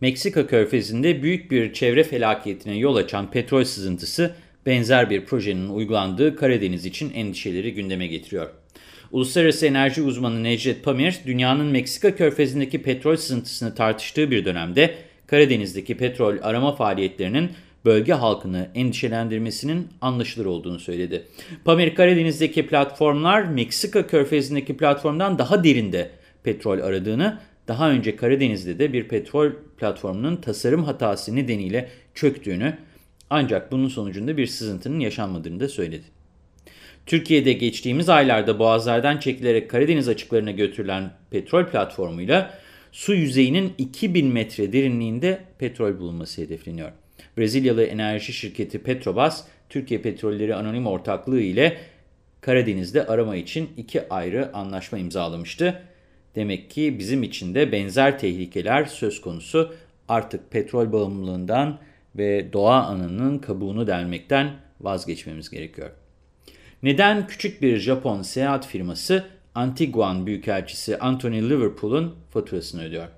Meksika körfezinde büyük bir çevre felaketine yol açan petrol sızıntısı benzer bir projenin uygulandığı Karadeniz için endişeleri gündeme getiriyor. Uluslararası enerji uzmanı Necdet Pamir, dünyanın Meksika körfezindeki petrol sızıntısını tartıştığı bir dönemde Karadeniz'deki petrol arama faaliyetlerinin bölge halkını endişelendirmesinin anlaşılır olduğunu söyledi. Pamir, Karadeniz'deki platformlar Meksika körfezindeki platformdan daha derinde petrol aradığını, daha önce Karadeniz'de de bir petrol platformunun tasarım hatası nedeniyle çöktüğünü ancak bunun sonucunda bir sızıntının yaşanmadığını da söyledi. Türkiye'de geçtiğimiz aylarda boğazlardan çekilerek Karadeniz açıklarına götürülen petrol platformuyla su yüzeyinin 2000 metre derinliğinde petrol bulunması hedefleniyor. Brezilyalı enerji şirketi Petrobras, Türkiye Petrolleri Anonim Ortaklığı ile Karadeniz'de arama için iki ayrı anlaşma imzalamıştı. Demek ki bizim için de benzer tehlikeler söz konusu. Artık petrol bağımlılığından ve doğa anının kabuğunu delmekten vazgeçmemiz gerekiyor. Neden küçük bir Japon seyahat firması Antiguan Büyükelçisi Anthony Liverpool'un faturasını ödüyor?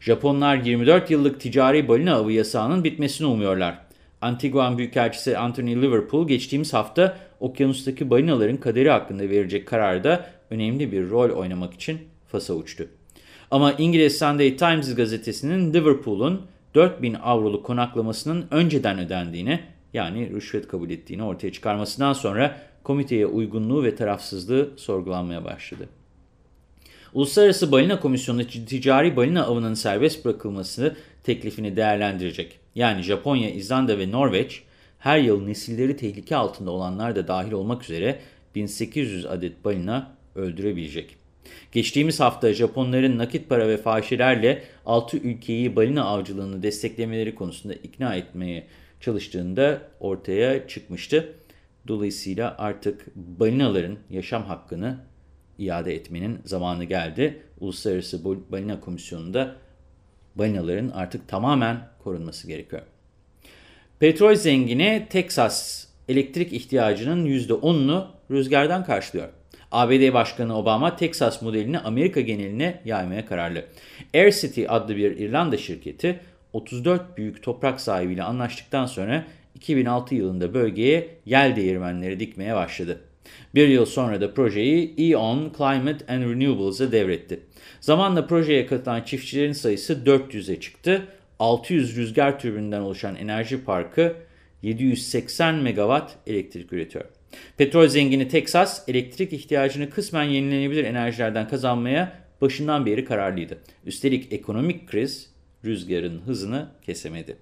Japonlar 24 yıllık ticari balina avı yasağının bitmesini umuyorlar. Antiguan Büyükelçisi Anthony Liverpool geçtiğimiz hafta okyanustaki balinaların kaderi hakkında verecek kararda önemli bir rol oynamak için Fas'a uçtu. Ama İngiliz Sunday Times gazetesinin Liverpool'un 4000 avroluk konaklamasının önceden ödendiğini yani rüşvet kabul ettiğini ortaya çıkarmasından sonra komiteye uygunluğu ve tarafsızlığı sorgulanmaya başladı. Uluslararası Balina Komisyonu ticari balina avının serbest bırakılması teklifini değerlendirecek. Yani Japonya, İzlanda ve Norveç her yıl nesilleri tehlike altında olanlar da dahil olmak üzere 1800 adet balina öldürebilecek. Geçtiğimiz hafta Japonların nakit para ve fahişelerle 6 ülkeyi balina avcılığını desteklemeleri konusunda ikna etmeye çalıştığında ortaya çıkmıştı. Dolayısıyla artık balinaların yaşam hakkını iade etmenin zamanı geldi. Uluslararası Balina Komisyonu'nda balinaların artık tamamen korunması gerekiyor. Petrol zengini Texas elektrik ihtiyacının %10'unu rüzgardan karşılıyor. ABD Başkanı Obama, Texas modelini Amerika geneline yaymaya kararlı. Air City adlı bir İrlanda şirketi, 34 büyük toprak sahibiyle anlaştıktan sonra 2006 yılında bölgeye yel değirmenleri dikmeye başladı. Bir yıl sonra da projeyi E.ON Climate and Renewables'a devretti. Zamanla projeye katılan çiftçilerin sayısı 400'e çıktı. 600 rüzgar türbininden oluşan enerji parkı 780 megawatt elektrik üretiyor. Petrol zengini Texas, elektrik ihtiyacını kısmen yenilenebilir enerjilerden kazanmaya başından beri kararlıydı. Üstelik ekonomik kriz rüzgarın hızını kesemedi.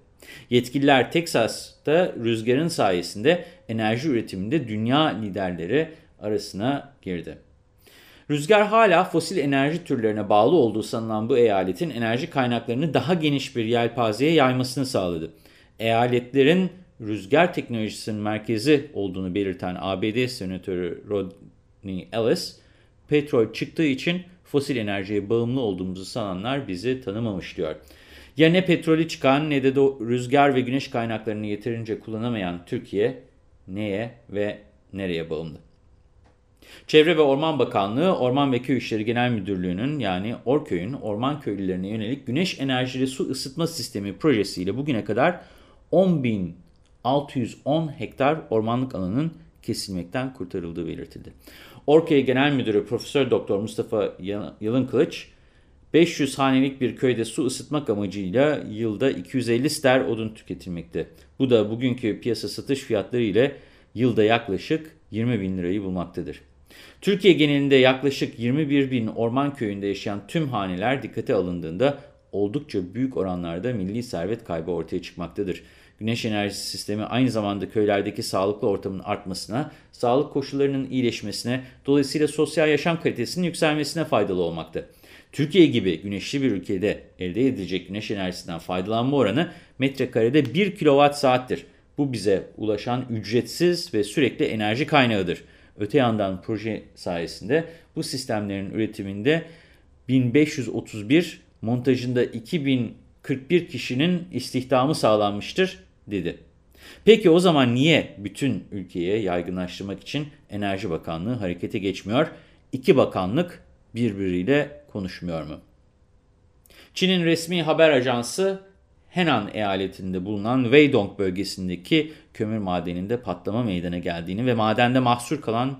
Yetkililer Teksas'ta rüzgarın sayesinde enerji üretiminde dünya liderleri arasına girdi. Rüzgar hala fosil enerji türlerine bağlı olduğu sanılan bu eyaletin enerji kaynaklarını daha geniş bir yelpazeye yaymasını sağladı. Eyaletlerin rüzgar teknolojisinin merkezi olduğunu belirten ABD Senatörü Rodney Ellis, petrol çıktığı için fosil enerjiye bağımlı olduğumuzu sananlar bizi tanımamış diyor. Ya ne petrolü çıkan ne de, de rüzgar ve güneş kaynaklarını yeterince kullanamayan Türkiye neye ve nereye bağımlı? Çevre ve Orman Bakanlığı, Orman ve Köy İşleri Genel Müdürlüğü'nün yani Orköy'ün orman köylülerine yönelik güneş enerjili su ısıtma sistemi projesiyle bugüne kadar 10.610 hektar ormanlık alanın kesilmekten kurtarıldığı belirtildi. Orköy Genel Müdürü Profesör Doktor Mustafa Yalın Kılıç, 500 hanelik bir köyde su ısıtmak amacıyla yılda 250 ster odun tüketilmekte. Bu da bugünkü piyasa satış fiyatları ile yılda yaklaşık 20 bin lirayı bulmaktadır. Türkiye genelinde yaklaşık 21 bin orman köyünde yaşayan tüm haneler dikkate alındığında oldukça büyük oranlarda milli servet kaybı ortaya çıkmaktadır. Güneş enerjisi sistemi aynı zamanda köylerdeki sağlıklı ortamın artmasına, sağlık koşullarının iyileşmesine, dolayısıyla sosyal yaşam kalitesinin yükselmesine faydalı olmakta. Türkiye gibi güneşli bir ülkede elde edilecek güneş enerjisinden faydalanma oranı metrekarede 1 kilowatt saattir. Bu bize ulaşan ücretsiz ve sürekli enerji kaynağıdır. Öte yandan proje sayesinde bu sistemlerin üretiminde 1531, montajında 2041 kişinin istihdamı sağlanmıştır dedi. Peki o zaman niye bütün ülkeye yaygınlaştırmak için Enerji Bakanlığı harekete geçmiyor? İki bakanlık birbiriyle konuşmuyor mu? Çin'in resmi haber ajansı Henan eyaletinde bulunan Weidong bölgesindeki kömür madeninde patlama meydana geldiğini ve madende mahsur kalan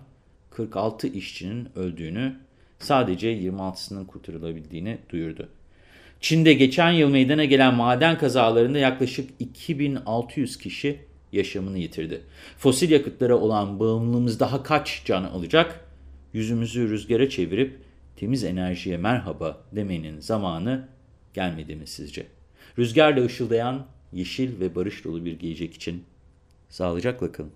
46 işçinin öldüğünü, sadece 26'sının kurtarılabildiğini duyurdu. Çin'de geçen yıl meydana gelen maden kazalarında yaklaşık 2600 kişi yaşamını yitirdi. Fosil yakıtlara olan bağımlılığımız daha kaç can alacak? Yüzümüzü rüzgara çevirip temiz enerjiye merhaba demenin zamanı gelmedi mi sizce? Rüzgarla ışıldayan yeşil ve barış dolu bir gelecek için sağlıcakla kalın.